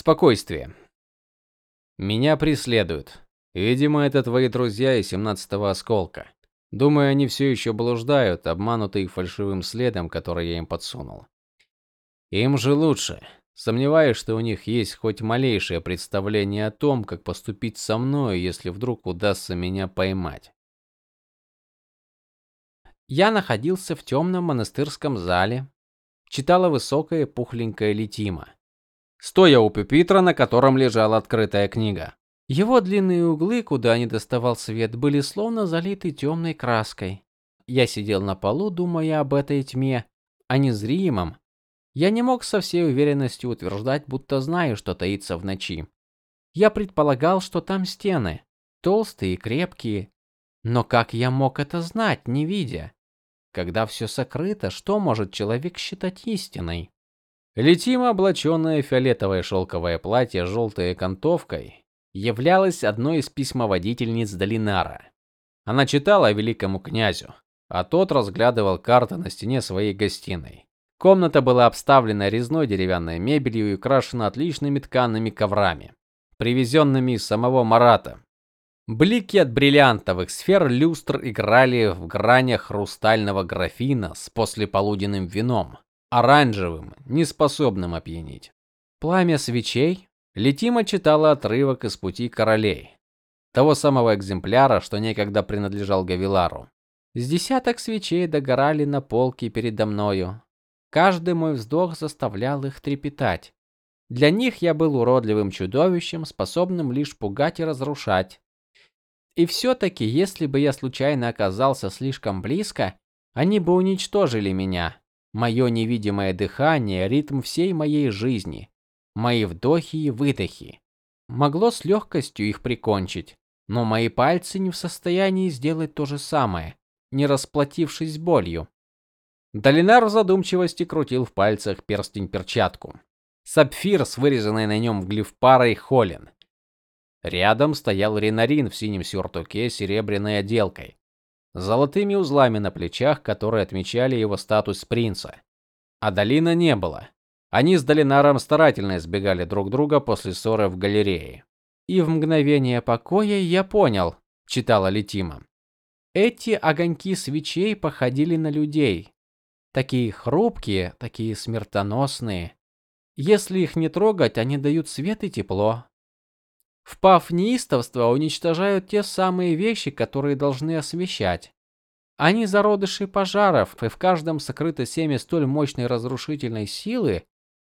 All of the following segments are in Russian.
Спокойствие. Меня преследуют. Видимо, это твои друзья из семнадцатого осколка. Думаю, они все еще блуждают, обманутые фальшивым следом, который я им подсунул. Им же лучше. Сомневаюсь, что у них есть хоть малейшее представление о том, как поступить со мной, если вдруг удастся меня поймать. Я находился в темном монастырском зале, читала высокая пухленькая Летима, стоя у пюпитра, на котором лежала открытая книга. Его длинные углы, куда не доставал свет, были словно залиты темной краской. Я сидел на полу, думая об этой тьме, о незримом. Я не мог со всей уверенностью утверждать, будто знаю, что таится в ночи. Я предполагал, что там стены, толстые и крепкие, но как я мог это знать, не видя? Когда все сокрыто, что может человек считать истиной? Летима, облаченная фиолетовое шелковое платье с желтой окантовкой, являлась одной из письмоводительниц Долинара. Она читала великому князю, а тот разглядывал карты на стене своей гостиной. Комната была обставлена резной деревянной мебелью и украшена отличными ткаными коврами, привезенными из самого Марата. Блики от бриллиантовых сфер люстр играли в гранях хрустального графина с послеполуденным вином, оранжевым, неспособным опьянить. Пламя свечей Летима читала отрывок из Пути королей, того самого экземпляра, что некогда принадлежал Гавилару. С десяток свечей догорали на полке передо мною. Каждый мой вздох заставлял их трепетать. Для них я был уродливым чудовищем, способным лишь пугать и разрушать. И все таки если бы я случайно оказался слишком близко, они бы уничтожили меня. Мое невидимое дыхание, ритм всей моей жизни, мои вдохи и выдохи могло с легкостью их прикончить, но мои пальцы не в состоянии сделать то же самое, не расплатившись болью. Долинар в задумчивости крутил в пальцах перстень-перчатку. Сапфир с вырезанной на нем глифпарой холен. Рядом стоял Ренарин в синем сюртуке с серебряной отделкой, золотыми узлами на плечах, которые отмечали его статус принца. А Долина не было. Они с Долинаром старательно избегали друг друга после ссоры в галерее. И в мгновение покоя я понял, читала Летима. Эти огоньки свечей походили на людей, такие хрупкие, такие смертоносные. Если их не трогать, они дают свет и тепло. Впав в неистовство, уничтожают те самые вещи, которые должны освещать. Они зародыши пожаров, и в каждом сокрыто семя столь мощной разрушительной силы,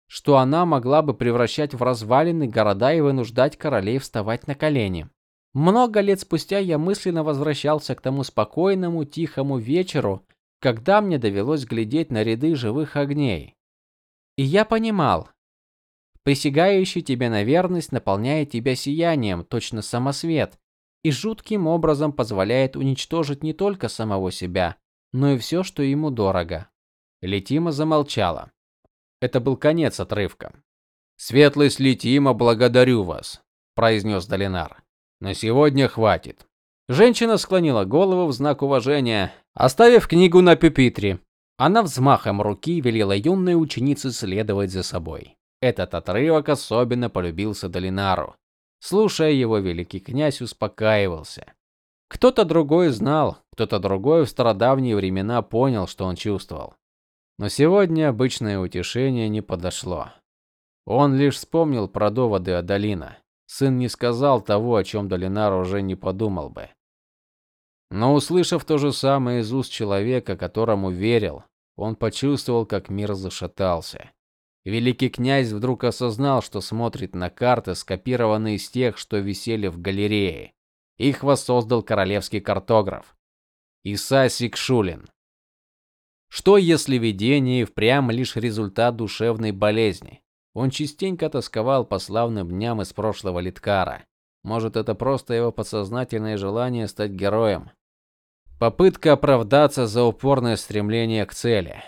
что она могла бы превращать в развалины города и вынуждать королей вставать на колени. Много лет спустя я мысленно возвращался к тому спокойному, тихому вечеру, когда мне довелось глядеть на ряды живых огней. И я понимал, Присягающий тебе на верность наполняет тебя сиянием, точно самосвет, и жутким образом позволяет уничтожить не только самого себя, но и все, что ему дорого. Летима замолчала. Это был конец отрывка. Светлость Летима, благодарю вас, произнес Долинар. На сегодня хватит. Женщина склонила голову в знак уважения, оставив книгу на пюпитре. Она взмахом руки велела юной ученице следовать за собой. Этот отрывок особенно полюбился Долинару. Слушая его, великий князь успокаивался. Кто-то другой знал, кто-то другой в стародавние времена понял, что он чувствовал. Но сегодня обычное утешение не подошло. Он лишь вспомнил про доводы Адалина. Сын не сказал того, о чем Долинар уже не подумал бы. Но услышав то же самое из уст человека, которому верил, он почувствовал, как мир зашатался. Великий князь вдруг осознал, что смотрит на карты, скопированные из тех, что висели в галерее. Их воссоздал королевский картограф Исасик Шулин. Что если видение впрямь лишь результат душевной болезни? Он частенько тосковал по славным дням из прошлого Литкара. Может, это просто его подсознательное желание стать героем? Попытка оправдаться за упорное стремление к цели.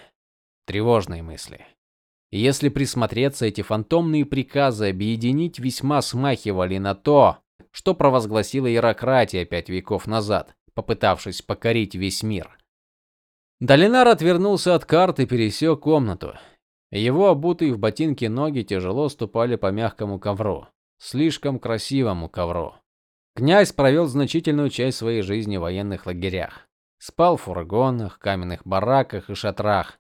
Тревожные мысли. Если присмотреться, эти фантомные приказы объединить весьма смахивали на то, что провозгласила иерократия пять веков назад, попытавшись покорить весь мир. Долинар отвернулся от карты и пересек комнату. Его обутые в ботинки ноги тяжело ступали по мягкому ковру, слишком красивому ковру. Князь провел значительную часть своей жизни в военных лагерях. Спал в фургонах, каменных бараках и шатрах,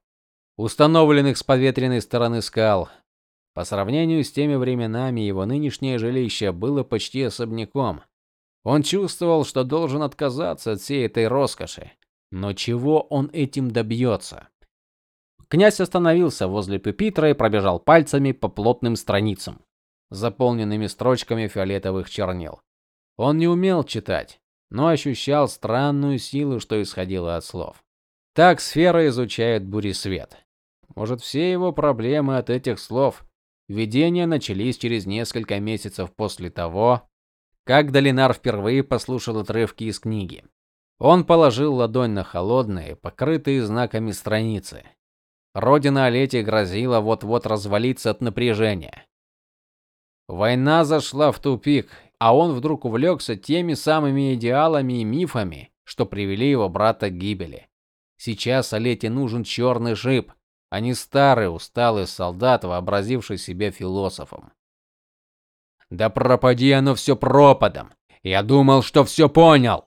установленных с подветренной стороны скал. По сравнению с теми временами его нынешнее жилище было почти особняком. Он чувствовал, что должен отказаться от всей этой роскоши. Но чего он этим добьется? Князь остановился возле пюпитра и пробежал пальцами по плотным страницам, заполненными строчками фиолетовых чернил. Он не умел читать, но ощущал странную силу, что исходила от слов. Так сфера изучает буресвет. Может, все его проблемы от этих слов видения начались через несколько месяцев после того, как Долинар впервые послушал отрывки из книги. Он положил ладонь на холодные, покрытые знаками страницы. Родина Олети грозила вот-вот развалиться от напряжения. Война зашла в тупик, а он вдруг увлекся теми самыми идеалами и мифами, что привели его брата к гибели. Сейчас Олете нужен черный шип, а не старый усталый солдат, вообразивший себя философом. Да пропади оно все пропадом. Я думал, что все понял.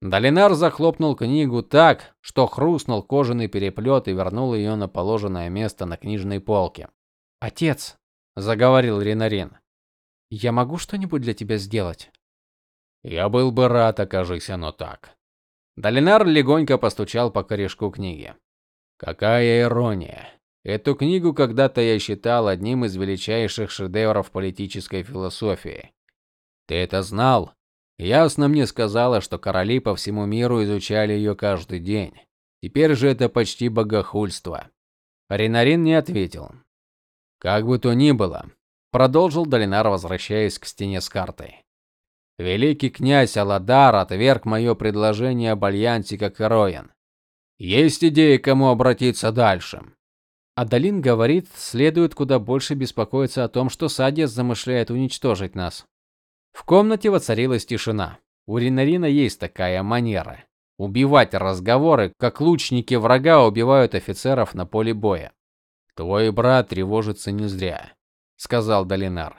Долинар захлопнул книгу так, что хрустнул кожаный переплет и вернул ее на положенное место на книжной полке. "Отец", заговорил Ринарин. "Я могу что-нибудь для тебя сделать?" "Я был бы рад, окажись оно так". Долинар легонько постучал по корешку книги. Какая ирония. Эту книгу когда-то я считал одним из величайших шедевров политической философии. Ты это знал? Ясно мне сказала, что короли по всему миру изучали ее каждый день. Теперь же это почти богохульство. Ринарин не ответил. Как бы то ни было, продолжил Долинар, возвращаясь к стене с картой. Великий князь Аладар отверг мое предложение об альянсе как героин. Есть идеи, кому обратиться дальше? Адалин говорит, следует куда больше беспокоиться о том, что Садис замышляет уничтожить нас. В комнате воцарилась тишина. У Ринарина есть такая манера убивать разговоры, как лучники врага убивают офицеров на поле боя. Твой брат тревожится не зря, сказал Долинар.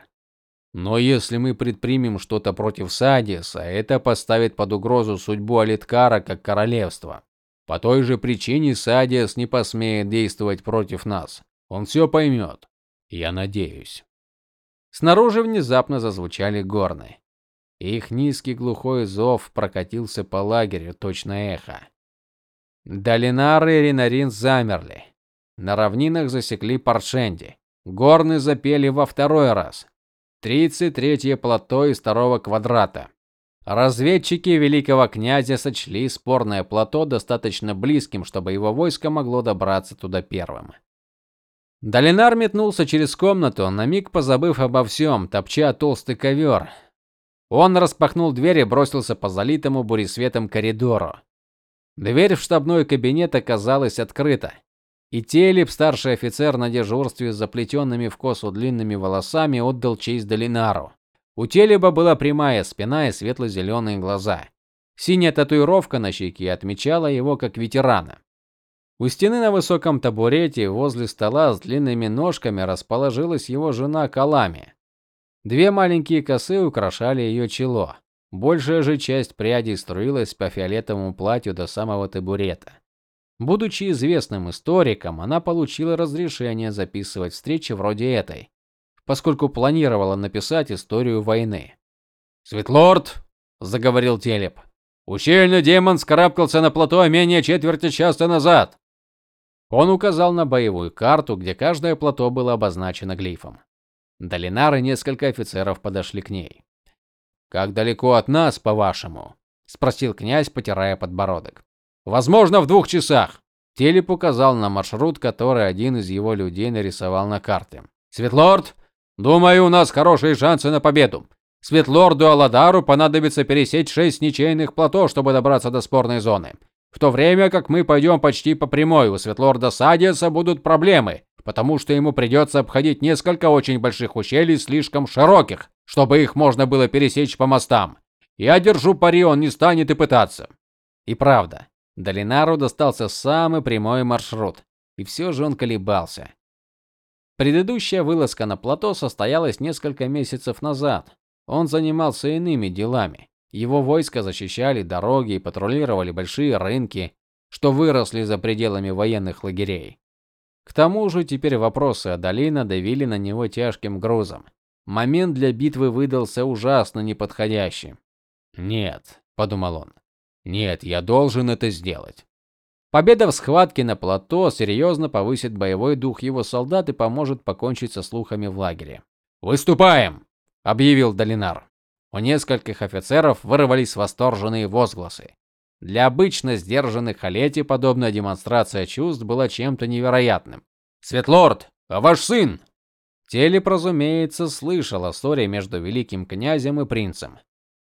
Но если мы предпримем что-то против Садиса, это поставит под угрозу судьбу Алиткара как королевства. По той же причине Садиас не посмеет действовать против нас. Он все поймет. Я надеюсь. Снаружи внезапно зазвучали горны. Их низкий глухой зов прокатился по лагерю, точно эхо. Долинар и Ринарин замерли. На равнинах засекли паршенди. Горны запели во второй раз. Тридцать третье плато из второго квадрата. Разведчики великого князя сочли спорное плато достаточно близким, чтобы его войско могло добраться туда первым. Долинар метнулся через комнату, на миг позабыв обо всем, топча толстый ковер. Он распахнул дверь и бросился по залитому буресветом коридору. Дверь в штабной кабинет оказалась открыта. И Телеп, старший офицер на дежурстве с заплетенными в косу длинными волосами, отдал честь Долинару. У Телеба была прямая спина и светло-зеленые глаза. Синяя татуировка на щеке отмечала его как ветерана. У стены на высоком табурете возле стола с длинными ножками расположилась его жена Калами. Две маленькие косы украшали ее чело. Большая же часть прядей струилась по фиолетовому платью до самого табурета. Будучи известным историком, она получила разрешение записывать встречи вроде этой, поскольку планировала написать историю войны. "Светлорд", заговорил Телеп. "Ущельный демон скарабкался на плато менее четверти часа назад". Он указал на боевую карту, где каждое плато было обозначено глифом. Долинар и несколько офицеров подошли к ней. "Как далеко от нас, по-вашему?" спросил князь, потирая подбородок. "Возможно, в двух часах". Телеп указал на маршрут, который один из его людей нарисовал на карте. "Светлорд, Думаю, у нас хорошие шансы на победу. Светлорду Аладару понадобится пересечь шесть ничейных плато, чтобы добраться до спорной зоны. В то время как мы пойдем почти по прямой, у Светлорда Садиса будут проблемы, потому что ему придется обходить несколько очень больших ущелий, слишком широких, чтобы их можно было пересечь по мостам. Я держу пари, он не станет и пытаться. И правда, Долинару достался самый прямой маршрут, и все же он колебался. Предыдущая вылазка на плато состоялась несколько месяцев назад. Он занимался иными делами. Его войска защищали дороги и патрулировали большие рынки, что выросли за пределами военных лагерей. К тому же теперь вопросы о долине давили на него тяжким грузом. Момент для битвы выдался ужасно неподходящим. "Нет", подумал он. "Нет, я должен это сделать". Победа в схватке на плато серьезно повысит боевой дух его солдат и поможет покончить со слухами в лагере. "Выступаем", объявил Долинар. У нескольких офицеров вырвались восторженные возгласы. Для обычно сдержанных Олети подобная демонстрация чувств была чем-то невероятным. "Светлорд, а ваш сын?" Телеп, разумеется, слышал о ссоре между великим князем и принцем.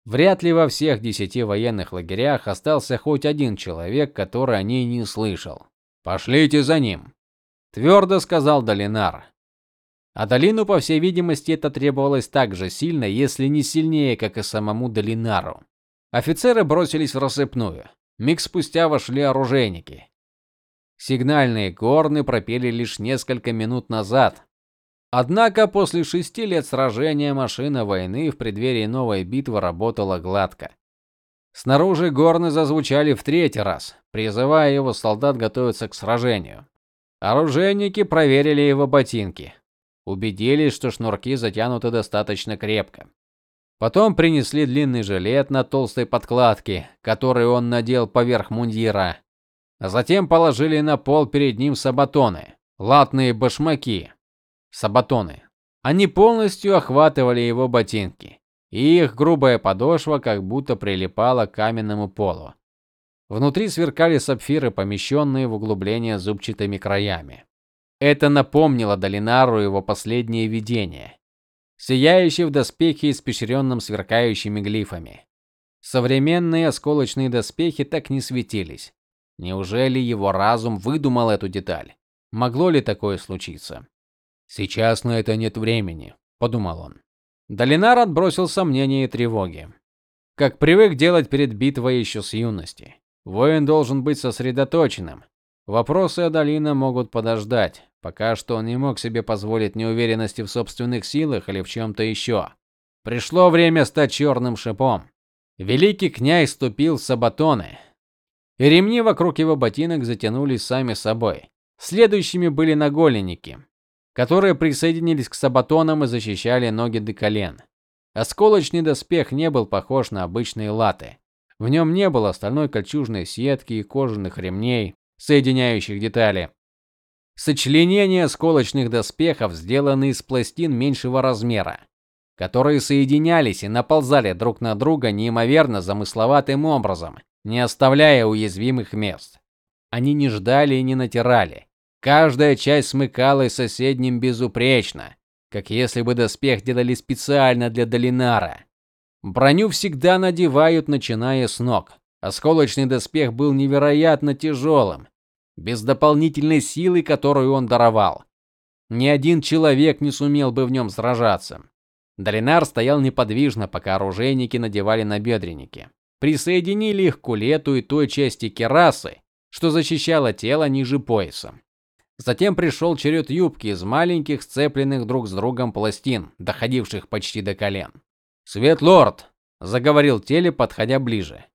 Вряд ли во всех десяти военных лагерях остался хоть один человек, который о ней не слышал. Пошлите за ним, твердо сказал Долинар. А Долину, по всей видимости, это требовалось так же сильно, если не сильнее, как и самому Долинару. Офицеры бросились в рассыпную. Миг спустя вошли оружейники. Сигнальные горны пропели лишь несколько минут назад, Однако после шести лет сражения машина войны в преддверии новой битвы работала гладко. Снаружи горны зазвучали в третий раз, призывая его солдат готовиться к сражению. Оружейники проверили его ботинки, убедились, что шнурки затянуты достаточно крепко. Потом принесли длинный жилет на толстой подкладке, который он надел поверх мундира. Затем положили на пол перед ним сабатоны, латные башмаки, сабатоны. Они полностью охватывали его ботинки, и их грубая подошва как будто прилипала к каменному полу. Внутри сверкали сапфиры, помещенные в углубление зубчатыми краями. Это напомнило Долинару его последнее видение. Сияющий в доспехе, испещренном сверкающими глифами. Современные осколочные доспехи так не светились. Неужели его разум выдумал эту деталь? Могло ли такое случиться? Сейчас на это нет времени, подумал он. Долинар отбросил сомнения и тревоги. Как привык делать перед битвой еще с юности. Воин должен быть сосредоточенным. Вопросы о долине могут подождать. Пока что он не мог себе позволить неуверенности в собственных силах или в чем то еще. Пришло время стать черным шипом. Великий князь ступил в сабатоны, и ремни вокруг его ботинок затянулись сами собой. Следующими были наголенники которые присоединились к сабатонам и защищали ноги до колен. Осколочный доспех не был похож на обычные латы. В нем не было стальной кольчужной сетки и кожаных ремней, соединяющих детали. Сочленения осколочных доспехов сделаны из пластин меньшего размера, которые соединялись и наползали друг на друга неимоверно замысловатым образом, не оставляя уязвимых мест. Они не ждали и не натирали. Каждая часть смыкалась соседним безупречно, как если бы доспех делали специально для Долинара. Броню всегда надевают, начиная с ног. Осколочный доспех был невероятно тяжелым, без дополнительной силы, которую он даровал. Ни один человек не сумел бы в нем сражаться. Долинар стоял неподвижно, пока оружейники надевали набедренники. Присоединили их к кулету и той части керасы, что защищала тело ниже пояса. Затем пришел черед юбки из маленьких сцепленных друг с другом пластин, доходивших почти до колен. "Светлорд", заговорил Теле, подходя ближе.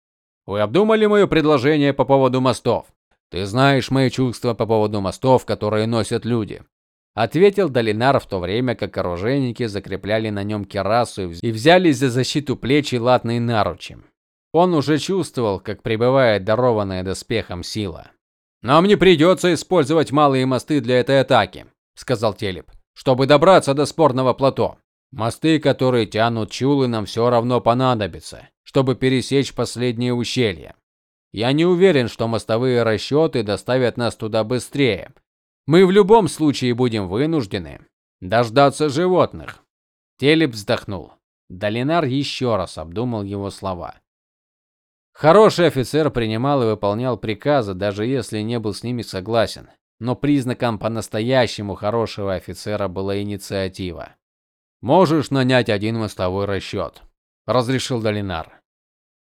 "Вы обдумали мое предложение по поводу мостов? Ты знаешь мои чувства по поводу мостов, которые носят люди", ответил Долинар в то время, как оружейники закрепляли на нем кирасу и взялись за защиту плеч и латные наручи. Он уже чувствовал, как прибывает дарованная доспехом сила. Нам не придется использовать малые мосты для этой атаки, сказал Телеп, чтобы добраться до спорного плато. Мосты, которые тянут чулы, нам все равно понадобятся, чтобы пересечь последнее ущелье. Я не уверен, что мостовые расчеты доставят нас туда быстрее. Мы в любом случае будем вынуждены дождаться животных. Телеп вздохнул. Долинар еще раз обдумал его слова. Хороший офицер принимал и выполнял приказы, даже если не был с ними согласен. Но признаком по-настоящему хорошего офицера была инициатива. Можешь нанять один мостовой расчет», — разрешил Долинар.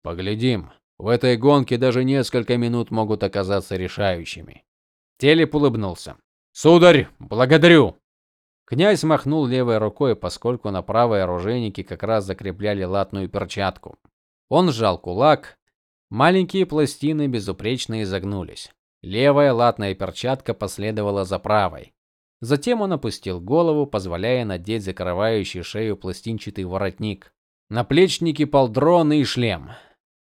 Поглядим. В этой гонке даже несколько минут могут оказаться решающими. Телеп улыбнулся. Сударь, благодарю. Князь махнул левой рукой, поскольку на правой оружейники как раз закрепляли латную перчатку. Он сжал кулак, маленькие пластины безупречно изогнулись. Левая латная перчатка последовала за правой. Затем он опустил голову, позволяя надеть закрывающий шею пластинчатый воротник, наплечники, полдроны и шлем.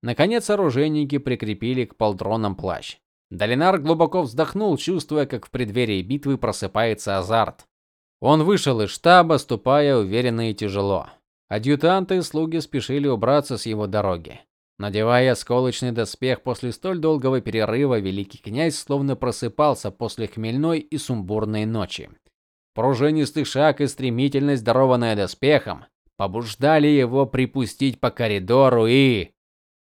Наконец оружейники прикрепили к полдронам плащ. Долинар глубоко вздохнул, чувствуя, как в преддверии битвы просыпается азарт. Он вышел из штаба, ступая уверенно и тяжело. Адъютанты и слуги спешили убраться с его дороги. Надевая осколочный доспех после столь долгого перерыва, великий князь словно просыпался после хмельной и сумбурной ночи. Пружинистый шаг и стремительность, дарованная доспехом, побуждали его припустить по коридору и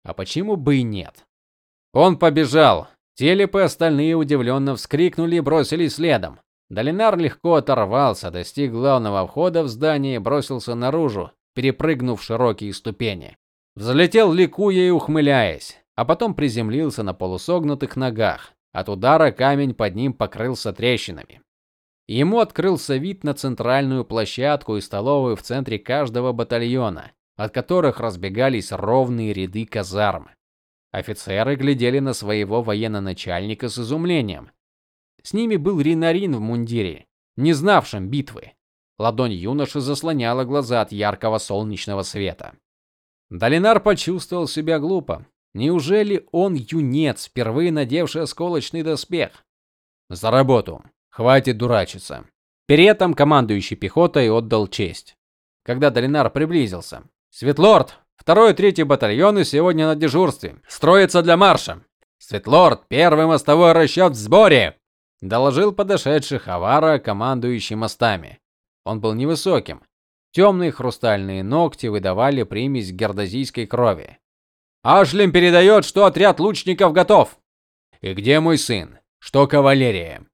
А почему бы и нет? Он побежал. Телепы остальные удивленно вскрикнули и бросились следом. Долинар легко оторвался, достиг главного входа в здание и бросился наружу, перепрыгнув широкие ступени. Взлетел ликуя и ухмыляясь, а потом приземлился на полусогнутых ногах. От удара камень под ним покрылся трещинами. Ему открылся вид на центральную площадку и столовую в центре каждого батальона, от которых разбегались ровные ряды казарм. Офицеры глядели на своего военно-начальника с изумлением. С ними был Ринарин в мундире, не знавшем битвы. Ладонь юноши заслоняла глаза от яркого солнечного света. Долинар почувствовал себя глупо. Неужели он юнец, впервые надевший осколочный доспех? За работу. Хватит дурачиться. При этом командующий пехотой отдал честь. Когда Долинар приблизился, "Светлорд, второй и третий батальоны сегодня на дежурстве. Строятся для марша. Светлорд, первый мостовой расчет в сборе", доложил подошедший Хавара, командующий мостами. Он был невысоким. Темные хрустальные ногти выдавали примесь гердозийской крови. Ашлем передает, что отряд лучников готов. И где мой сын? Что кавалерия?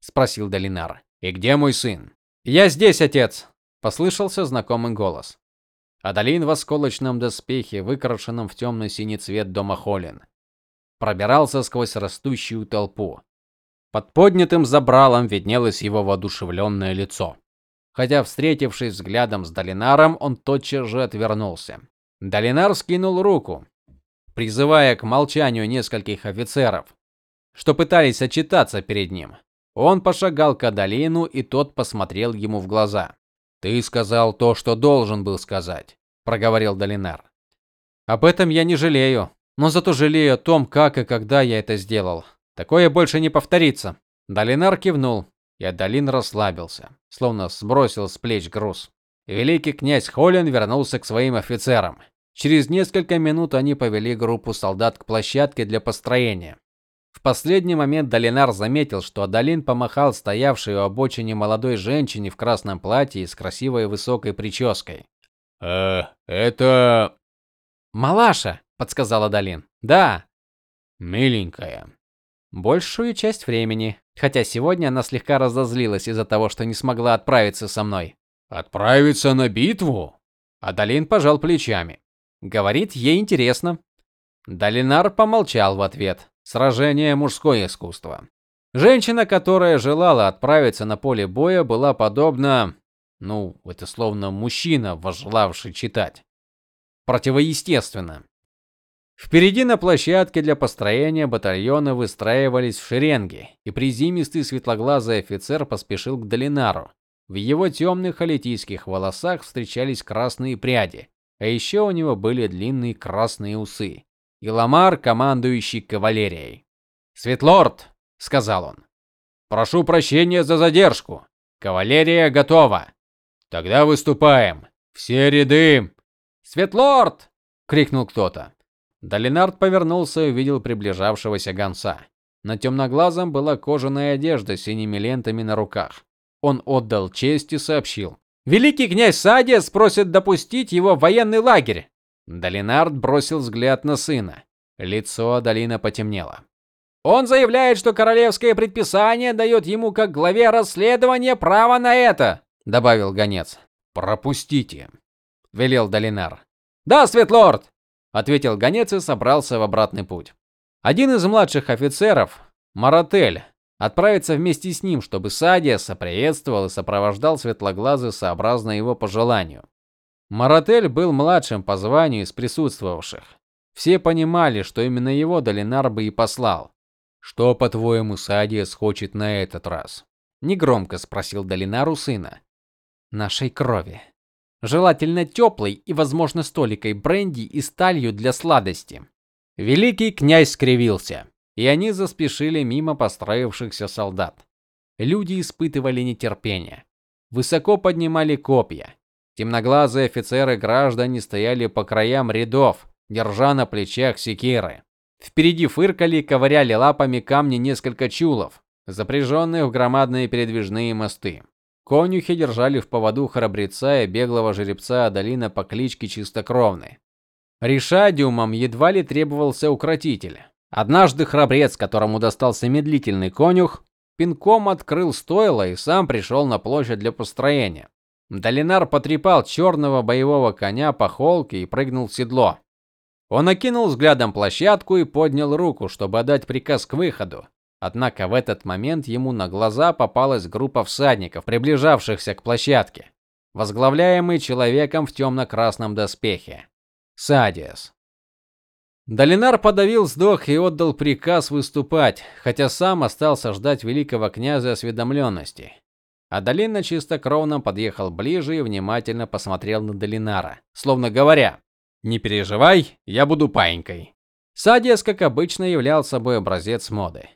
спросил Долинар. И где мой сын? Я здесь, отец, послышался знакомый голос. Адалин в осколочном доспехе, выкрашенном в темно синий цвет дома Холин, пробирался сквозь растущую толпу. Под поднятым забралом виднелось его воодушевленное лицо. Хотя, встретившись взглядом с Долинаром, он тотчас же отвернулся. Долинар скинул руку, призывая к молчанию нескольких офицеров, что пытались отчитаться перед ним. Он пошагал к Адалину, и тот посмотрел ему в глаза. "Ты сказал то, что должен был сказать", проговорил Долинар. "Об этом я не жалею, но зато жалею о том, как и когда я это сделал. Такое больше не повторится". Долинар кивнул, и Адалин расслабился, словно сбросил с плеч груз. Великий князь Холин вернулся к своим офицерам. Через несколько минут они повели группу солдат к площадке для построения. В последний момент Долинар заметил, что Адалин помахал стоявшей у обочины молодой женщине в красном платье и с красивой высокой прической. "Э, это Малаша", подсказала Адалин. "Да, миленькая. большую часть времени, хотя сегодня она слегка разозлилась из-за того, что не смогла отправиться со мной. Отправиться на битву? Адалин пожал плечами. Говорит, ей интересно. Долинар помолчал в ответ. Сражение мужское искусство. Женщина, которая желала отправиться на поле боя, была подобна, ну, это словно мужчина, возжелавший читать. Противоестественно. Впереди на площадке для построения батальона выстраивались в шеренги, и призимистый светлоглазый офицер поспешил к Долинару. В его темных алитийских волосах встречались красные пряди, а еще у него были длинные красные усы. Иламар, командующий кавалерией. "Светлорд", сказал он. "Прошу прощения за задержку. Кавалерия готова. Тогда выступаем. Все ряды". "Светлорд!" крикнул кто-то. Долинард повернулся и увидел приближавшегося гонца. На темноглазом была кожаная одежда с синими лентами на руках. Он отдал честь и сообщил: "Великий князь Садиас просит допустить его в военный лагерь". Долинард бросил взгляд на сына. Лицо Адалина потемнело. Он заявляет, что королевское предписание дает ему как главе расследования право на это, добавил гонец. Пропустите, велел Долинар. Да, светлорд, ответил гонец и собрался в обратный путь. Один из младших офицеров, Маратель, отправиться вместе с ним, чтобы Садия соприветствовал и сопровождал светлоглазый сообразно его пожеланию. Маратель был младшим по званию из присутствовавших. Все понимали, что именно его Долинар бы и послал. Что, по-твоему, Садиас хочет на этот раз? негромко спросил Долинар у сына. Нашей крови. Желательно теплой и, возможно, столикой бренди и сталью для сладости. Великий князь скривился, и они заспешили мимо построившихся солдат. Люди испытывали нетерпение, высоко поднимали копья. Темноглазые офицеры граждане стояли по краям рядов, держа на плечах секиры. Впереди фыркали и ковыряли лапами камни несколько чулов, запряженных в громадные передвижные мосты. Конюхи держали в поводу храбреца и беглого жеребца Адалина по кличке Чистокровный. Решадиумом едва ли требовался укротитель. Однажды храбрец, которому достался медлительный конюх, пинком открыл стойло и сам пришел на площадь для построения. Долинар потрепал черного боевого коня по холке и прыгнул в седло. Он окинул взглядом площадку и поднял руку, чтобы отдать приказ к выходу. Однако в этот момент ему на глаза попалась группа всадников, приближавшихся к площадке, возглавляемый человеком в темно красном доспехе. Садиас. Долинар подавил вздох и отдал приказ выступать, хотя сам остался ждать великого князя осведомленности. А Долин чистокровно подъехал ближе и внимательно посмотрел на Долинара, словно говоря: не переживай, я буду паинькой. Садиас, как обычно, являл собой образец моды.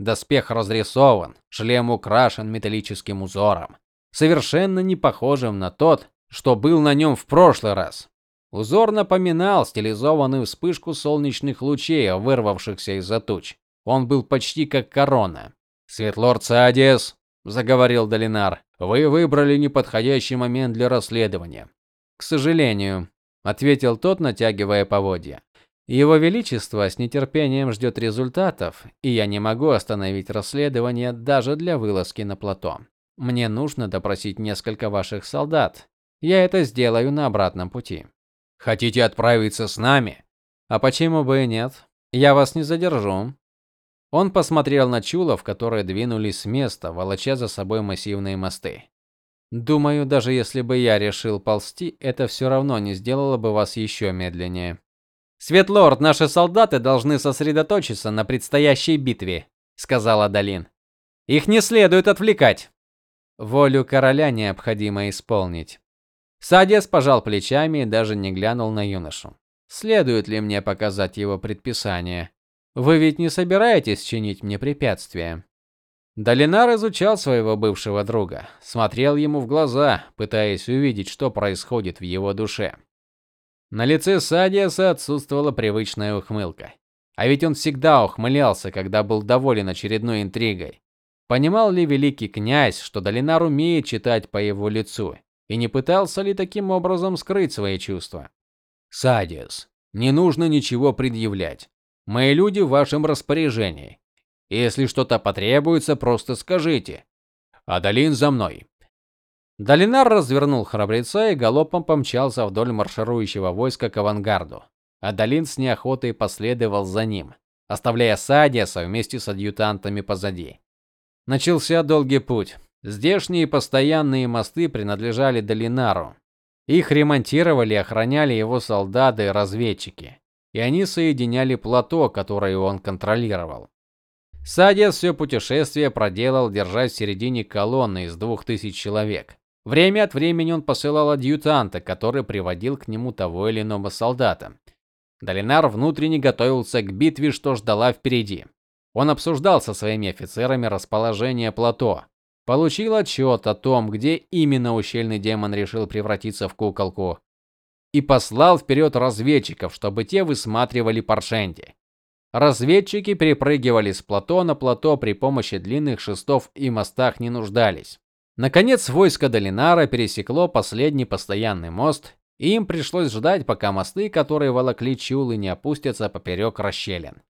Доспех разрисован, шлем украшен металлическим узором, совершенно не похожим на тот, что был на нем в прошлый раз. Узор напоминал стилизованную вспышку солнечных лучей, вырвавшихся из-за туч. Он был почти как корона. "Светлорд Садиас", заговорил Долинар. "Вы выбрали неподходящий момент для расследования. К сожалению, ответил тот, натягивая поводья. Его величество с нетерпением ждет результатов, и я не могу остановить расследование даже для вылазки на плато. Мне нужно допросить несколько ваших солдат. Я это сделаю на обратном пути. Хотите отправиться с нами? А почему бы и нет? Я вас не задержу. Он посмотрел на чулов, которые двинулись с места, волоча за собой массивные мосты. Думаю, даже если бы я решил ползти, это все равно не сделало бы вас еще медленнее. Светлорд, наши солдаты должны сосредоточиться на предстоящей битве, сказала Далин. Их не следует отвлекать. Волю короля необходимо исполнить. Садес пожал плечами и даже не глянул на юношу. Следует ли мне показать его предписание? Вы ведь не собираетесь чинить мне препятствия? Долинар изучал своего бывшего друга, смотрел ему в глаза, пытаясь увидеть, что происходит в его душе. На лице Садиаса отсутствовала привычная ухмылка. А ведь он всегда ухмылялся, когда был доволен очередной интригой. Понимал ли великий князь, что Долинар умеет читать по его лицу, и не пытался ли таким образом скрыть свои чувства? Садиас, не нужно ничего предъявлять. Мои люди в вашем распоряжении. Если что-то потребуется, просто скажите. Адалин за мной. Долинар развернул храбреца и галопом помчался вдоль марширующего войска к авангарду. Адалин с неохотой последовал за ним, оставляя Садиаса вместе с адъютантами позади. Начался долгий путь. Здешние постоянные мосты принадлежали Долинару. Их ремонтировали и охраняли его солдаты и разведчики, и они соединяли плато, которое он контролировал. Садис все путешествие проделал, держась в середине колонны из двух тысяч человек. Время от времени он посылал адъютанта, который приводил к нему того или иного солдата. Долинар внутренне готовился к битве, что ждала впереди. Он обсуждал со своими офицерами расположение плато, получил отчет о том, где именно ущельный демон решил превратиться в куколку, и послал вперед разведчиков, чтобы те высматривали Паршенди. Разведчики перепрыгивали с плато на плато при помощи длинных шестов и мостах не нуждались. Наконец войско Долинара пересекло последний постоянный мост, и им пришлось ждать, пока мосты, которые волокли чулы, не опустятся поперек расщелин.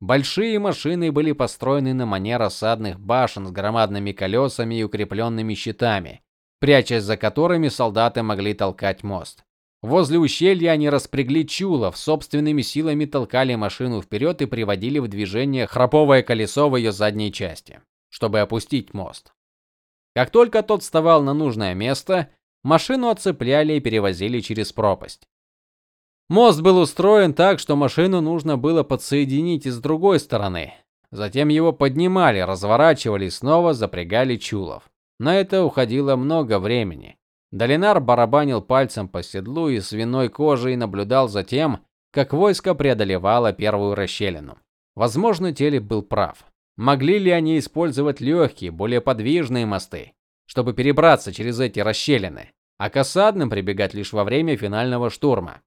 Большие машины были построены на манер осадных башен с громадными колесами и укрепленными щитами, прячась за которыми солдаты могли толкать мост. Возле ущелья они распрягли чулов, собственными силами толкали машину вперед и приводили в движение храповое колесо в ее задней части. чтобы опустить мост. Как только тот вставал на нужное место, машину отцепляли и перевозили через пропасть. Мост был устроен так, что машину нужно было подсоединить и с другой стороны. Затем его поднимали, разворачивали и снова запрягали чулов. На это уходило много времени. Долинар барабанил пальцем по седлу и свиной кожи и наблюдал за тем, как войско преодолевало первую расщелину. Возможно, Телеп был прав. Могли ли они использовать легкие, более подвижные мосты, чтобы перебраться через эти расщелины, а к осадным прибегать лишь во время финального штурма?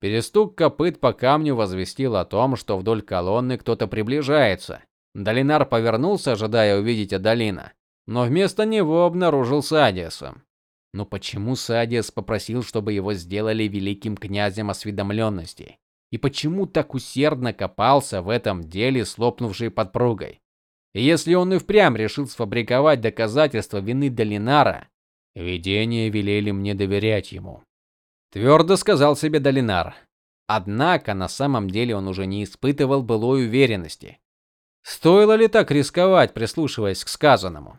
Перестук копыт по камню возвестил о том, что вдоль колонны кто-то приближается. Долинар повернулся, ожидая увидеть Адалина, но вместо него обнаружил Садиса. Но почему Садис попросил, чтобы его сделали великим князем осведомленности? И почему так усердно копался в этом деле с лопнувшей подпругой? Если он и впрямь решил сфабриковать доказательства вины Долинара, видения велели мне доверять ему. Твердо сказал себе Долинар. Однако на самом деле он уже не испытывал былой уверенности. Стоило ли так рисковать, прислушиваясь к сказанному?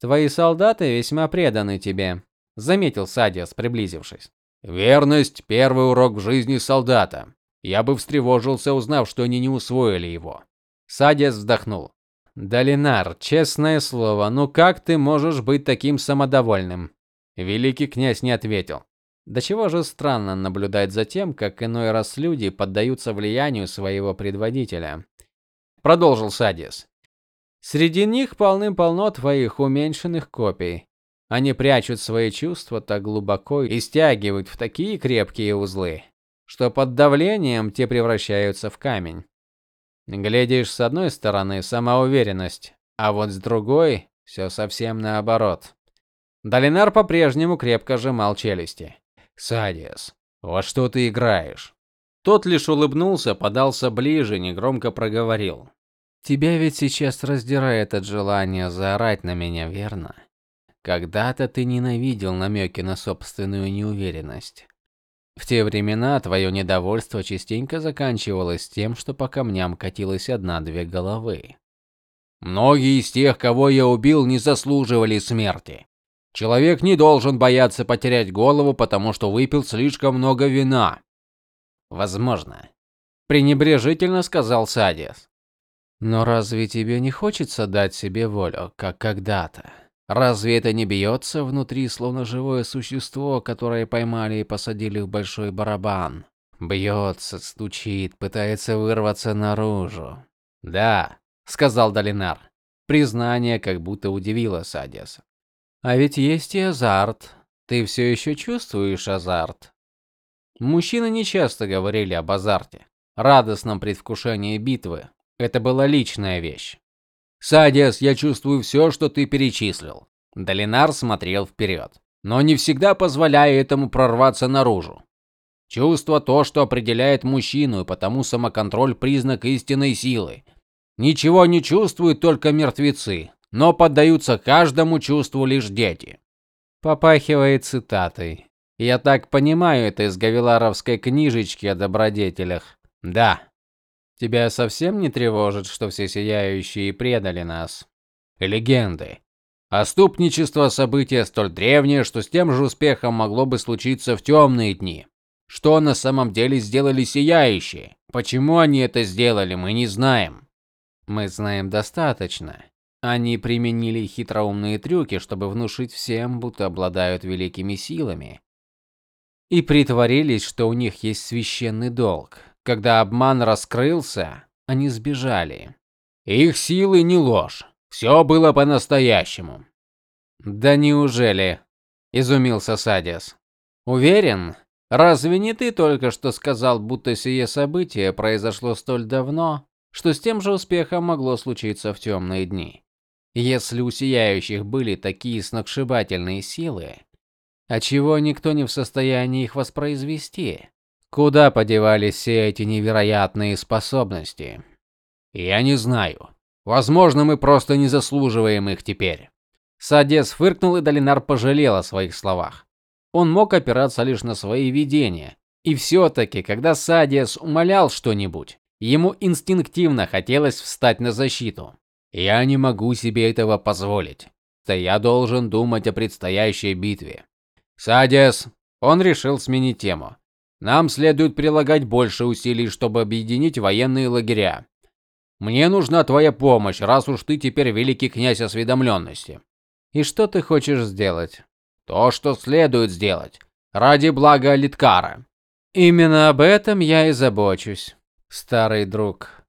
Твои солдаты весьма преданы тебе, заметил Садиас, приблизившись. Верность первый урок в жизни солдата. Я бы встревожился, узнав, что они не усвоили его. Садиас вздохнул. Долинар, честное слово, ну как ты можешь быть таким самодовольным? Великий князь не ответил. До чего же странно наблюдать за тем, как иной раз люди поддаются влиянию своего предводителя. Продолжил Садис. Среди них полным-полно твоих уменьшенных копий. Они прячут свои чувства так глубоко и стягивают в такие крепкие узлы, что под давлением те превращаются в камень. Глядишь, с одной стороны самоуверенность, а вот с другой все совсем наоборот. Долинар по-прежнему крепко сжимал челюсти. Садиас, во что ты играешь? Тот лишь улыбнулся, подался ближе, негромко проговорил: Тебя ведь сейчас раздирает от желания заорать на меня, верно? Когда-то ты ненавидел намеки на собственную неуверенность. В те времена твое недовольство частенько заканчивалось тем, что по камням катилась одна-две головы. Многие из тех, кого я убил, не заслуживали смерти. Человек не должен бояться потерять голову, потому что выпил слишком много вина. Возможно, пренебрежительно сказал Садис. Но разве тебе не хочется дать себе волю, как когда-то? Разве это не бьется внутри, словно живое существо, которое поймали и посадили в большой барабан? Бьется, стучит, пытается вырваться наружу. Да, сказал Долинар. Признание как будто удивило Садиса. А ведь есть и азарт. Ты все еще чувствуешь азарт? Мужчины не часто говорили об азарте, радостном предвкушении битвы. Это была личная вещь. Садиас, я чувствую все, что ты перечислил. Долинар смотрел вперед, но не всегда позволяя этому прорваться наружу. Чувство то, что определяет мужчину, и потому самоконтроль признак истинной силы. Ничего не чувствуют только мертвецы, но поддаются каждому чувству лишь дети. Попахивает цитатой. Я так понимаю, это из Гавиларовской книжечки о добродетелях. Да. Тебя совсем не тревожит, что все сияющие предали нас? Легенды. Оступничество событие столь древнее, что с тем же успехом могло бы случиться в темные дни. Что на самом деле сделали сияющие? Почему они это сделали, мы не знаем. Мы знаем достаточно. Они применили хитроумные трюки, чтобы внушить всем, будто обладают великими силами. И притворились, что у них есть священный долг. Когда обман раскрылся, они сбежали. Их силы не ложь. Все было по-настоящему. Да неужели? изумился Садис. Уверен? Разве не ты только что сказал, будто сие событие произошло столь давно, что с тем же успехом могло случиться в темные дни? Если у сияющих были такие сногсшибательные силы, а чего никто не в состоянии их воспроизвести? Куда подевались все эти невероятные способности? Я не знаю. Возможно, мы просто не заслуживаем их теперь. Садес фыркнул, и Долинар пожалел о своих словах. Он мог опираться лишь на свои видения, и все таки когда Садес умолял что-нибудь, ему инстинктивно хотелось встать на защиту. Я не могу себе этого позволить. Да я должен думать о предстоящей битве. Садис, он решил сменить тему. Нам следует прилагать больше усилий, чтобы объединить военные лагеря. Мне нужна твоя помощь, раз уж ты теперь великий князь осведомленности. И что ты хочешь сделать? То, что следует сделать, ради блага Литкара. Именно об этом я и забочусь, старый друг.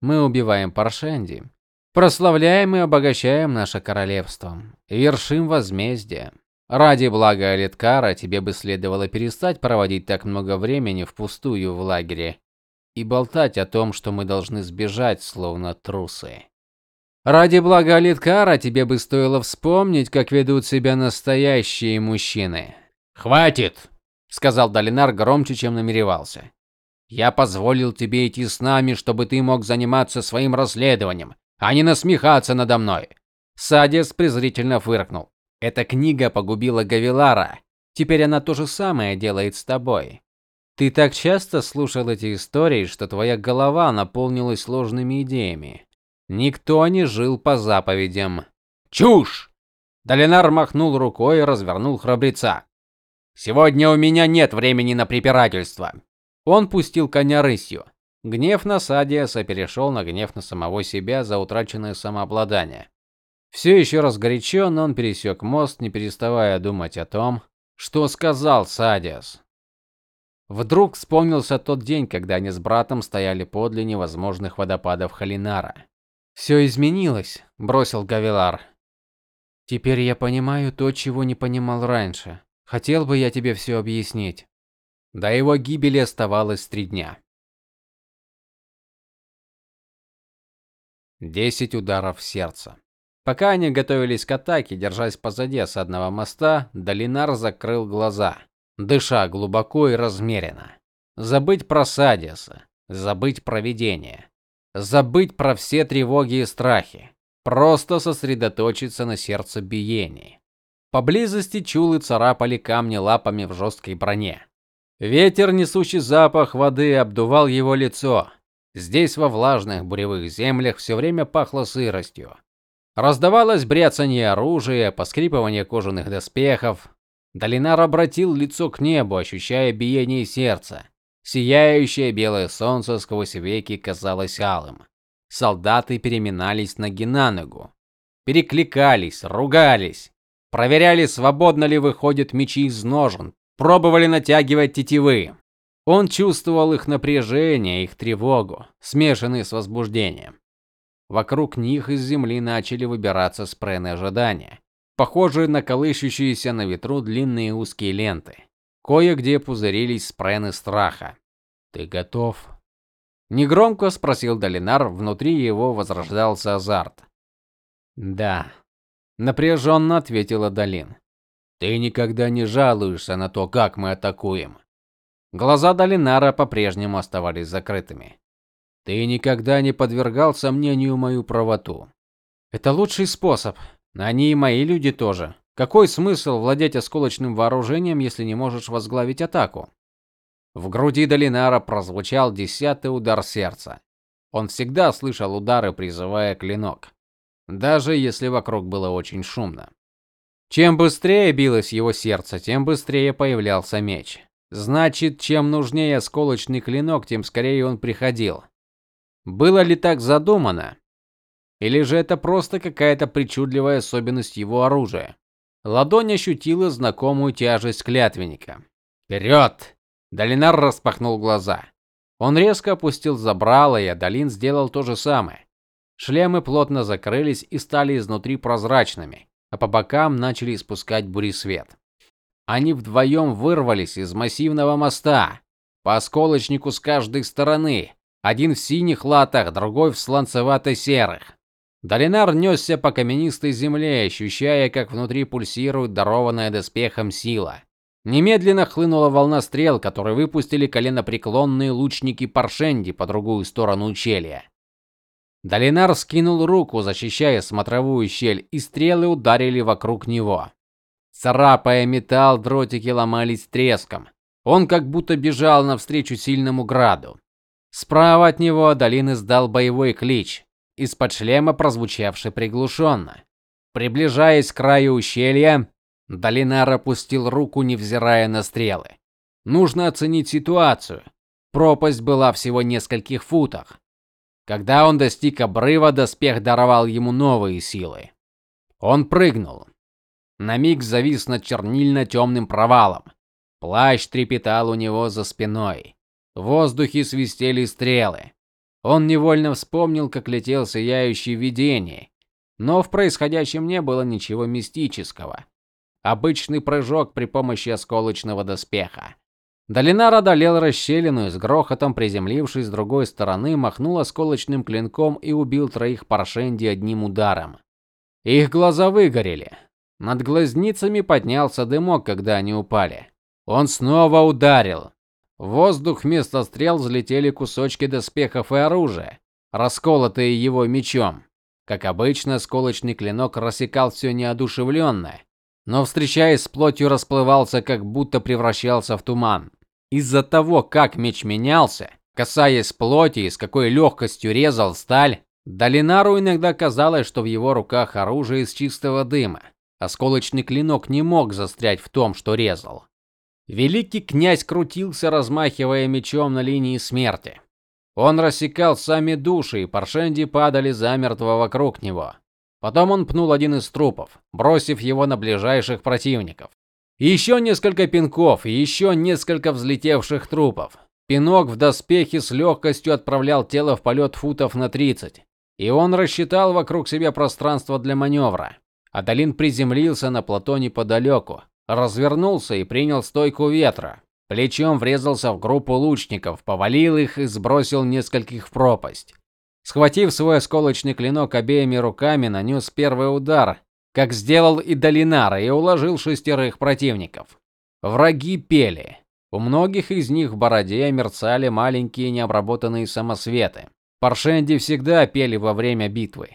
Мы убиваем Паршенди, прославляем и обогащаем наше королевство, вершим возмездие. Ради блага Литкара тебе бы следовало перестать проводить так много времени впустую в лагере и болтать о том, что мы должны сбежать, словно трусы. Ради блага Литкара тебе бы стоило вспомнить, как ведут себя настоящие мужчины. Хватит, сказал Долинар громче, чем намеревался. Я позволил тебе идти с нами, чтобы ты мог заниматься своим расследованием, а не насмехаться надо мной. Садис презрительно фыркнул. Эта книга погубила Гавилара. Теперь она то же самое делает с тобой. Ты так часто слушал эти истории, что твоя голова наполнилась сложными идеями. Никто не жил по заповедям. Чушь! Долинар махнул рукой и развернул храбреца. Сегодня у меня нет времени на препирательство. Он пустил коня рысью. Гнев на Садиаса перешел на гнев на самого себя за утраченное самообладание. Все еще разгоряченно он пересек мост, не переставая думать о том, что сказал Садиас. Вдруг вспомнился тот день, когда они с братом стояли подле невозможных водопадов Халинара. «Все изменилось, бросил Гавилар. Теперь я понимаю то, чего не понимал раньше. Хотел бы я тебе все объяснить. До его гибели оставалось три дня. Десять ударов в сердце. Пока они готовились к атаке, держась позади осадного моста, Долинар закрыл глаза дыша глубоко и размеренно. Забыть про Садиса, забыть про видение, забыть про все тревоги и страхи, просто сосредоточиться на сердцебиении. Поблизости чулы царапали камни лапами в жесткой броне. Ветер, несущий запах воды, обдувал его лицо. Здесь во влажных буревых землях все время пахло сыростью. Раздавалось бряцанье оружия, поскрипывание кожаных доспехов, Долинар обратил лицо к небу, ощущая биение сердца. Сияющее белое солнце сквозь веки казалось алым. Солдаты переминались ноги на ногу, перекликались, ругались, проверяли, свободно ли выходят мечи из ножен, пробовали натягивать тетивы. Он чувствовал их напряжение, их тревогу, смешанные с возбуждением. Вокруг них из земли начали выбираться спрены ожидания похожие на колышущиеся на ветру длинные узкие ленты. Кое-где пузырились спрены страха. Ты готов? негромко спросил Долинар, внутри его возрождался азарт. Да, напряженно ответила Долин. Ты никогда не жалуешься на то, как мы атакуем. Глаза Долинара по-прежнему оставались закрытыми. Ты никогда не подвергал сомнению мою правоту. Это лучший способ, они и мои люди тоже. Какой смысл владеть осколочным вооружением, если не можешь возглавить атаку? В груди Долинара прозвучал десятый удар сердца. Он всегда слышал удары, призывая клинок, даже если вокруг было очень шумно. Чем быстрее билось его сердце, тем быстрее появлялся меч. Значит, чем нужнее осколочный клинок, тем скорее он приходил. Было ли так задумано? Или же это просто какая-то причудливая особенность его оружия? Ладонь ощутила знакомую тяжесть клятвенника. «Вперед!» Долинар распахнул глаза. Он резко опустил забрало, и Адалин сделал то же самое. Шлемы плотно закрылись и стали изнутри прозрачными, а по бокам начали испускать буресвет. Они вдвоем вырвались из массивного моста, по осколочнику с каждой стороны, один в синих латах, другой в сланцевато-серых. Долинар несся по каменистой земле, ощущая, как внутри пульсирует дарованная доспехом сила. Немедленно хлынула волна стрел, которые выпустили коленопреклонные лучники Паршенди по другую сторону ущелья. Долинар скинул руку, защищая смотровую щель, и стрелы ударили вокруг него. Царапая металл, дротики ломались треском. Он как будто бежал навстречу сильному граду. Справа от него Долин издал боевой клич. из-под шлема прозвучавший приглушенно. Приближаясь к краю ущелья, Долинар опустил руку, невзирая на стрелы. Нужно оценить ситуацию. Пропасть была всего нескольких футах. Когда он достиг обрыва, доспех даровал ему новые силы. Он прыгнул. На миг завис над чернильно-темным провалом. Плащ трепетал у него за спиной. В воздухе свистели стрелы. Он невольно вспомнил, как летел сияющее видение, но в происходящем не было ничего мистического. Обычный прыжок при помощи осколочного доспеха. Долинар одолел расщелину и с грохотом приземлившись с другой стороны, махнул осколочным клинком и убил троих паршенди одним ударом. Их глаза выгорели. Над глазницами поднялся дымок, когда они упали. Он снова ударил. В воздух вместо стрел взлетели кусочки доспехов и оружия, расколотые его мечом. Как обычно, сколочный клинок рассекал все неодушевленное, но встречаясь с плотью, расплывался, как будто превращался в туман. Из-за того, как меч менялся, касаясь плоти и с какой легкостью резал сталь, Долинару иногда казалось, что в его руках оружие из чистого дыма. Осколочный клинок не мог застрять в том, что резал. Великий князь крутился, размахивая мечом на линии смерти. Он рассекал сами души, и паршенди падали замертво вокруг него. Потом он пнул один из трупов, бросив его на ближайших противников. Еще несколько пинков и еще несколько взлетевших трупов. Пинок в доспехе с легкостью отправлял тело в полет футов на 30, и он рассчитал вокруг себя пространство для маневра. Адалин приземлился на плато неподалеку, развернулся и принял стойку ветра. Плечом врезался в группу лучников, повалил их и сбросил нескольких в пропасть. Схватив свой осколочный клинок обеими руками, нанес первый удар, как сделал и Долинар, и уложил шестерых противников. Враги пели. У многих из них в бороде мерцали маленькие необработанные самосветы. Паршенди всегда пели во время битвы.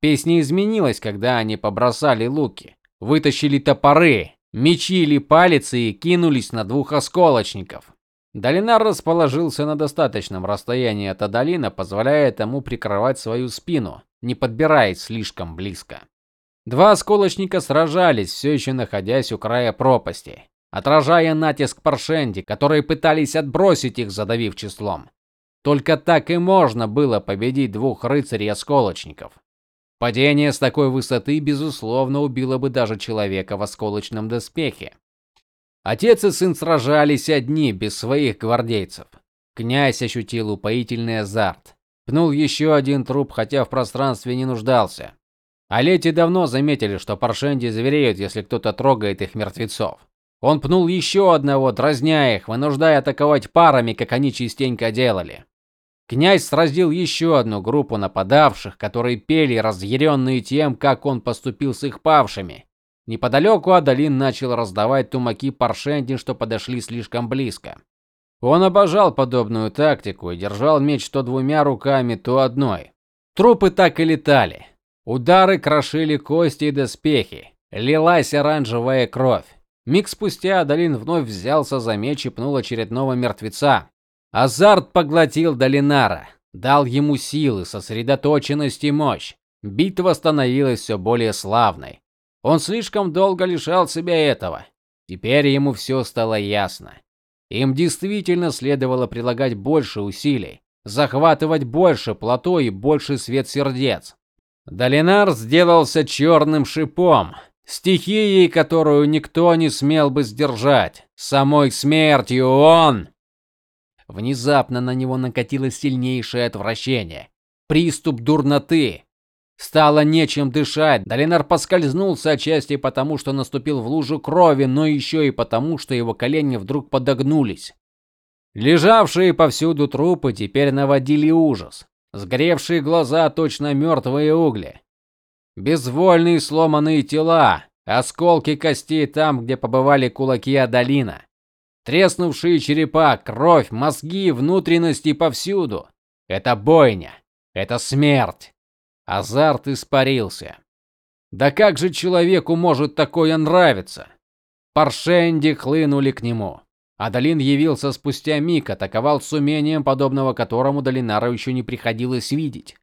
Песня изменилась, когда они побросали луки, вытащили топоры, мечи или и кинулись на двух осколочников. Долинар расположился на достаточном расстоянии от Адалина, позволяя тому прикрывать свою спину, не подбираясь слишком близко. Два осколочника сражались, все еще находясь у края пропасти, отражая натиск Паршенди, которые пытались отбросить их, задавив числом. Только так и можно было победить двух рыцарей-осколочников. Падение с такой высоты безусловно убило бы даже человека в осколочном доспехе. Отец и сын сражались одни, без своих гвардейцев. Князь ощутил упоительный азарт. Пнул еще один труп, хотя в пространстве не нуждался. А давно заметили, что паршенди звереют, если кто-то трогает их мертвецов. Он пнул еще одного, дразня их, вынуждая атаковать парами, как они частенько делали. Князь сразил еще одну группу нападавших, которые пели, разъяренные тем, как он поступил с их павшими. Неподалеку Адалин начал раздавать тумаки паршенди, что подошли слишком близко. Он обожал подобную тактику и держал меч то двумя руками, то одной. Трупы так и летали. Удары крошили кости и доспехи. Лилась оранжевая кровь. Миг спустя Адалин вновь взялся за меч и пнул очередного мертвеца. Азарт поглотил Долинара, дал ему силы, сосредоточенность и мощь. Битва становилась все более славной. Он слишком долго лишал себя этого. Теперь ему все стало ясно. Им действительно следовало прилагать больше усилий, захватывать больше плато и больше свет сердец. Долинар сделался черным шипом, стихией, которую никто не смел бы сдержать, самой смертью он. Внезапно на него накатило сильнейшее отвращение, приступ дурноты, Стало нечем дышать. Долинар поскользнулся отчасти потому, что наступил в лужу крови, но еще и потому, что его колени вдруг подогнулись. Лежавшие повсюду трупы теперь наводили ужас. Сгоревшие глаза точно мертвые угли. Безвольные сломанные тела, осколки костей там, где побывали кулаки Адалина. Треснувшие черепа, кровь, мозги, внутренности повсюду. Это бойня. Это смерть. Азарт испарился. Да как же человеку может такое нравиться? Паршенди хлынули к нему. Адалин явился спустя миг, атаковал с умением, подобного которому Долинару еще не приходилось видеть.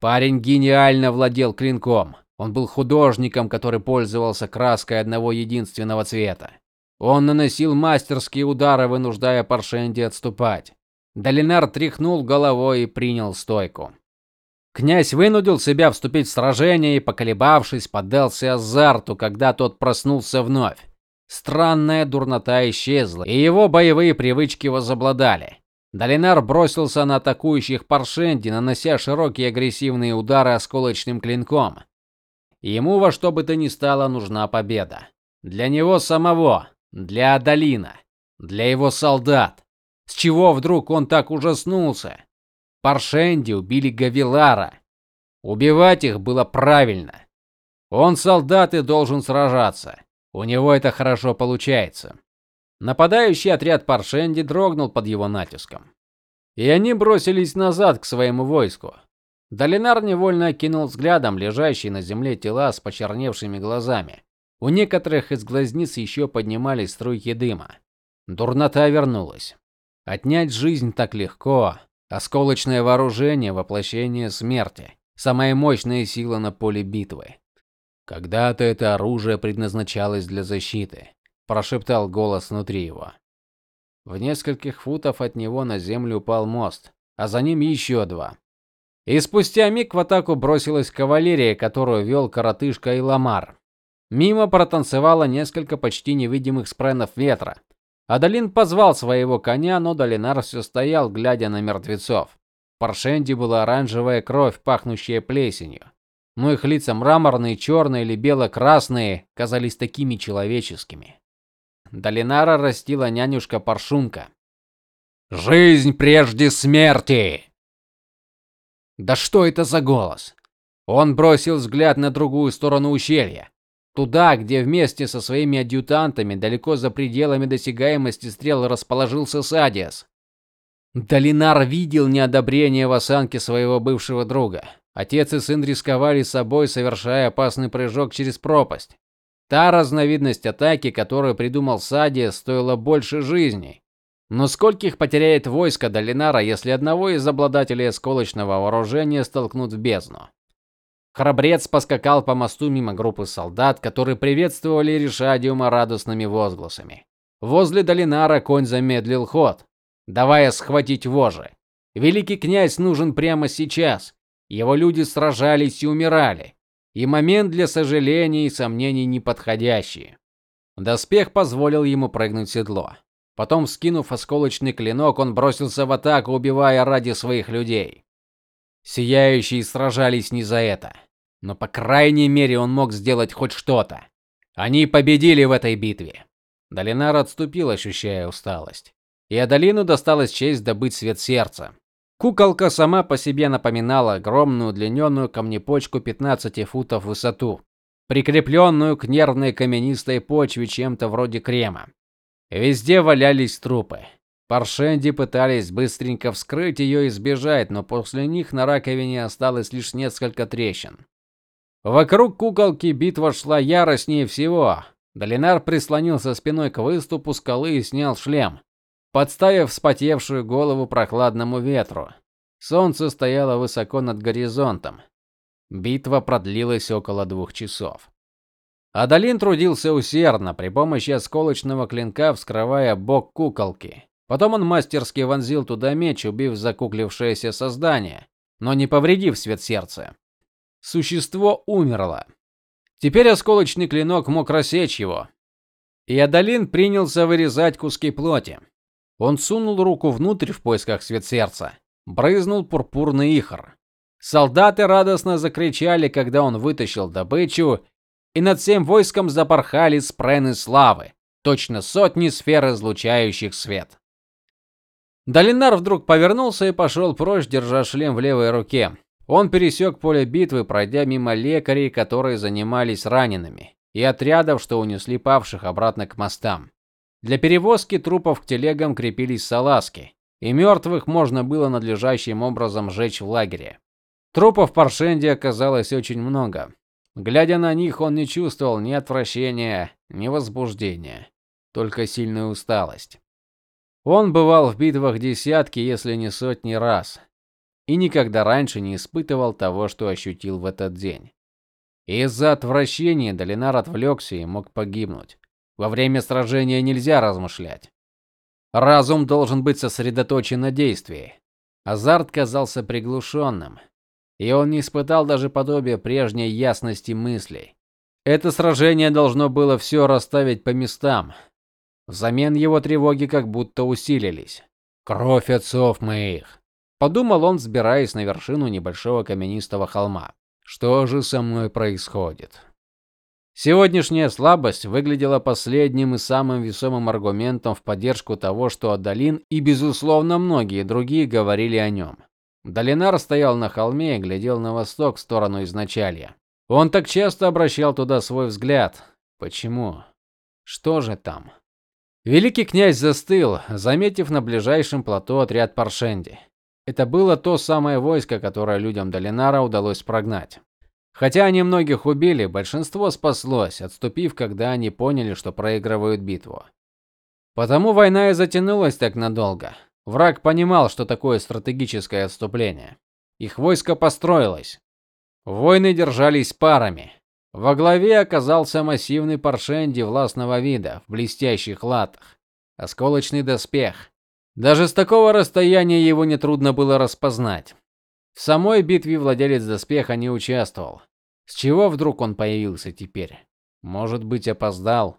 Парень гениально владел клинком. Он был художником, который пользовался краской одного единственного цвета. Он наносил мастерские удары, вынуждая Паршенди отступать. Долинар тряхнул головой и принял стойку. Князь вынудил себя вступить в сражение и, поколебавшись, поддался азарту, когда тот проснулся вновь. Странная дурнота исчезла, и его боевые привычки возобладали. Долинар бросился на атакующих Паршенди, нанося широкие агрессивные удары осколочным клинком. Ему во что бы то ни стало нужна победа. Для него самого, для Адалина, для его солдат. С чего вдруг он так ужаснулся? Паршенди убили Гавилара. Убивать их было правильно. Он солдат и должен сражаться. У него это хорошо получается. Нападающий отряд Паршенди дрогнул под его натиском. И они бросились назад к своему войску. Долинар невольно окинул взглядом лежащие на земле тела с почерневшими глазами. У некоторых из глазниц еще поднимались струйки дыма. Дурнота вернулась. Отнять жизнь так легко. Осколочное вооружение воплощение смерти. Самая мощная сила на поле битвы. Когда-то это оружие предназначалось для защиты прошептал голос внутри его. В нескольких футов от него на землю упал мост, а за ним еще два. И спустя миг в атаку бросилась кавалерия, которую вел коротышка Иламар. Мимо протанцевало несколько почти невидимых спренов ветра. Адалин позвал своего коня, но Долинар все стоял, глядя на мертвецов. В Паршенде была оранжевая кровь, пахнущая плесенью. Но их лица мраморные, черные или бело-красные казались такими человеческими. Долинара растила нянюшка Паршунка. Жизнь прежде смерти. Да что это за голос? Он бросил взгляд на другую сторону ущелья, туда, где вместе со своими адъютантами, далеко за пределами досягаемости стрел, расположился Садиас. Долинар видел неодобрение в осанке своего бывшего друга. Отец и сын рисковали собой, совершая опасный прыжок через пропасть. Та разновидность атаки, которую придумал Садия, стоила больше жизней. Но скольких потеряет войско Долинара, если одного из обладателей осколочного вооружения столкнут в бездну? Храбрец поскакал по мосту мимо группы солдат, которые приветствовали Ришадиума радостными возгласами. Возле Долинара конь замедлил ход, давая схватить вожжи. Великий князь нужен прямо сейчас. Его люди сражались и умирали и момент для сожалений и сомнений неподходящий. Доспех позволил ему прыгнуть в седло. Потом, скинув осколочный клинок, он бросился в атаку, убивая ради своих людей. Сияющие сражались не за это, но по крайней мере он мог сделать хоть что-то. Они победили в этой битве. Долинар отступил, ощущая усталость. И Адалину досталась честь добыть свет сердца. Куколка сама по себе напоминала огромную удлиненную камнепочку 15 футов в высоту, прикрепленную к нервной каменистой почве чем-то вроде крема. Везде валялись трупы. Паршенди пытались быстренько вскрыть ее и сбежать, но после них на раковине осталось лишь несколько трещин. Вокруг куколки битва шла яростнее всего. Долинар прислонился спиной к выступу скалы и снял шлем подставив вспотевшую голову прохладному ветру. Солнце стояло высоко над горизонтом. Битва продлилась около двух часов. Адалин трудился усердно при помощи осколочного клинка, вскрывая бок куколки. Потом он мастерски вонзил туда меч, убив закуклившееся создание, но не повредив свет сердца. Существо умерло. Теперь осколочный клинок мог рассечь его. И Адалин принялся вырезать куски плоти. Он сунул руку внутрь в поисках свет сердца. Брызнул пурпурный ихор. Солдаты радостно закричали, когда он вытащил добычу, и над всем войском запорхали спрены славы, точно сотни сфер излучающих свет. Долинар вдруг повернулся и пошел прочь, держа шлем в левой руке. Он пересек поле битвы, пройдя мимо лекарей, которые занимались ранеными, и отрядов, что унесли павших обратно к мостам. Для перевозки трупов к телегам крепились салазки, и мертвых можно было надлежащим образом сжечь в лагере. Трупов в Паршенде оказалось очень много. Глядя на них, он не чувствовал ни отвращения, ни возбуждения, только сильную усталость. Он бывал в битвах десятки, если не сотни раз. И никогда раньше не испытывал того, что ощутил в этот день. Из-за отвращения Долинар отвлекся и мог погибнуть. Во время сражения нельзя размышлять. Разум должен быть сосредоточен на действии. Азарт казался приглушенным, и он не испытал даже подобия прежней ясности мыслей. Это сражение должно было все расставить по местам. Взамен его тревоги как будто усилились. Кровь отцов моих, подумал он, взбираясь на вершину небольшого каменистого холма. Что же со мной происходит? Сегодняшняя слабость выглядела последним и самым весомым аргументом в поддержку того, что Адалин и безусловно многие другие говорили о нем. Долинар стоял на холме и глядел на восток в сторону изначалья. Он так часто обращал туда свой взгляд. Почему? Что же там? Великий князь застыл, заметив на ближайшем плато отряд Паршенди. Это было то самое войско, которое людям Долинара удалось прогнать. Хотя они многих убили, большинство спаслось, отступив, когда они поняли, что проигрывают битву. Потому война и затянулась так надолго. Враг понимал, что такое стратегическое отступление. Их войско построилось. Воины держались парами. Во главе оказался массивный паршенди властного вида в блестящих латах, осколочный доспех. Даже с такого расстояния его не трудно было распознать. В самой битве владелец доспеха не участвовал. С чего вдруг он появился теперь? Может быть, опоздал?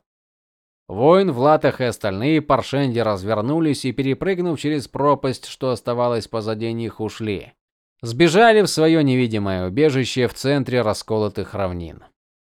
Воин в латах и остальные паршенди развернулись и, перепрыгнув через пропасть, что оставалась позади них, ушли. Сбежали в свое невидимое убежище в центре расколотых равнин.